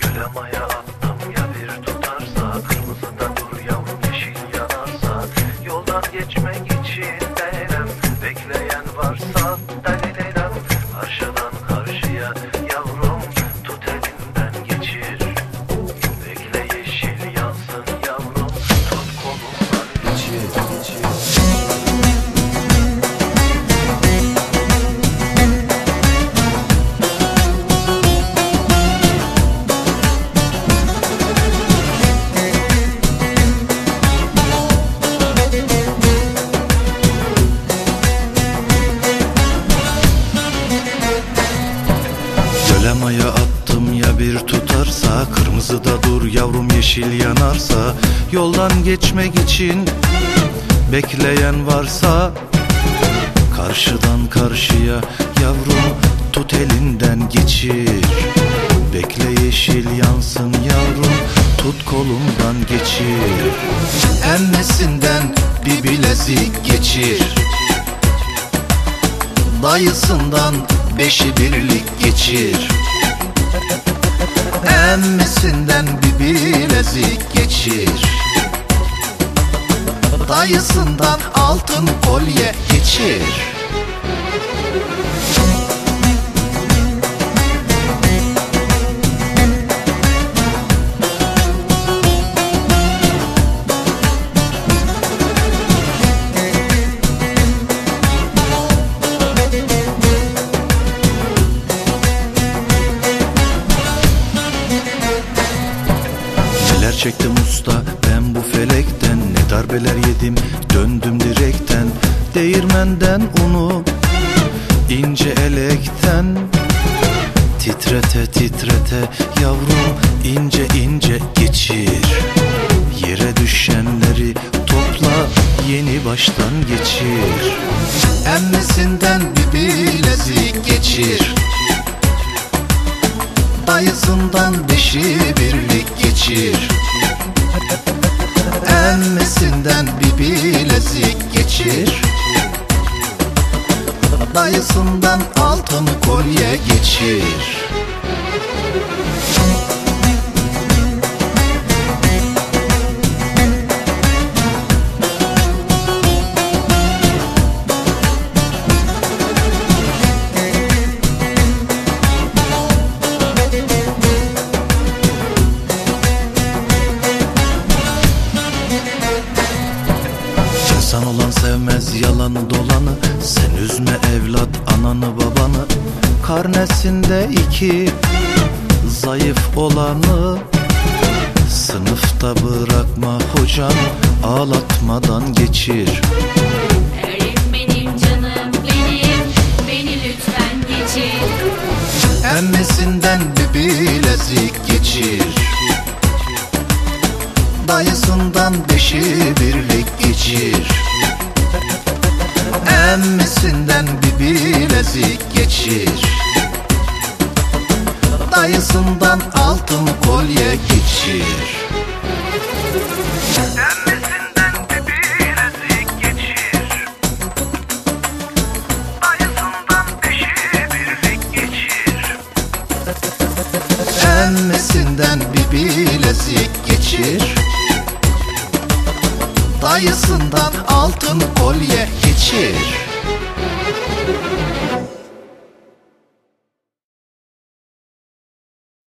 Gölemaya attım ya bir tutarsa Kırmızıda dur yavrum yeşil yanarsa Yoldan geçmek Gölemaya attım ya bir tutarsa Kırmızıda dur yavrum yeşil yanarsa Yoldan geçmek için Bekleyen varsa Karşıdan karşıya yavrum Tut elinden geçir. Bekle yeşil yansın yavrum Tut kolumdan geçir. Emmesinden bir bilezik geçir. Dayısından beşi birlik geçir. Emmesinden bir bilezik geçir. Dayısından altın kolye geçir Neler çektim usta ben bu felekten Ne darbeler yedim? Döndüm direkten Değirmenden unu ince elekten. Titrete titrete yavrum ince ince geçir. Yere düşenleri topla yeni baştan geçir. Emmesinden bir bilezik geçir Dayısından beşi birlik geçir. Emmesinden bir bilezik geçir. Dayısından altın kolye geçir sevmez yalanı dolanı. Sen üzme evlat ananı babanı. Karnesinde iki zayıf olanı. Sınıfta bırakma hocam Ağlatmadan geçir. Öğretmenim canım benim. Beni lütfen geçir. Emmesinden bir bilezik geçir. Dayısından beşi birlik geçir Emmesinden bir bilezik geçir. Dayısından altın kolye geçir. Emmesinden bir bilezik geçir. Dayısından beşi birlik geçir. Emmesinden bir bilezik geçir Dayısından altın kolye geçir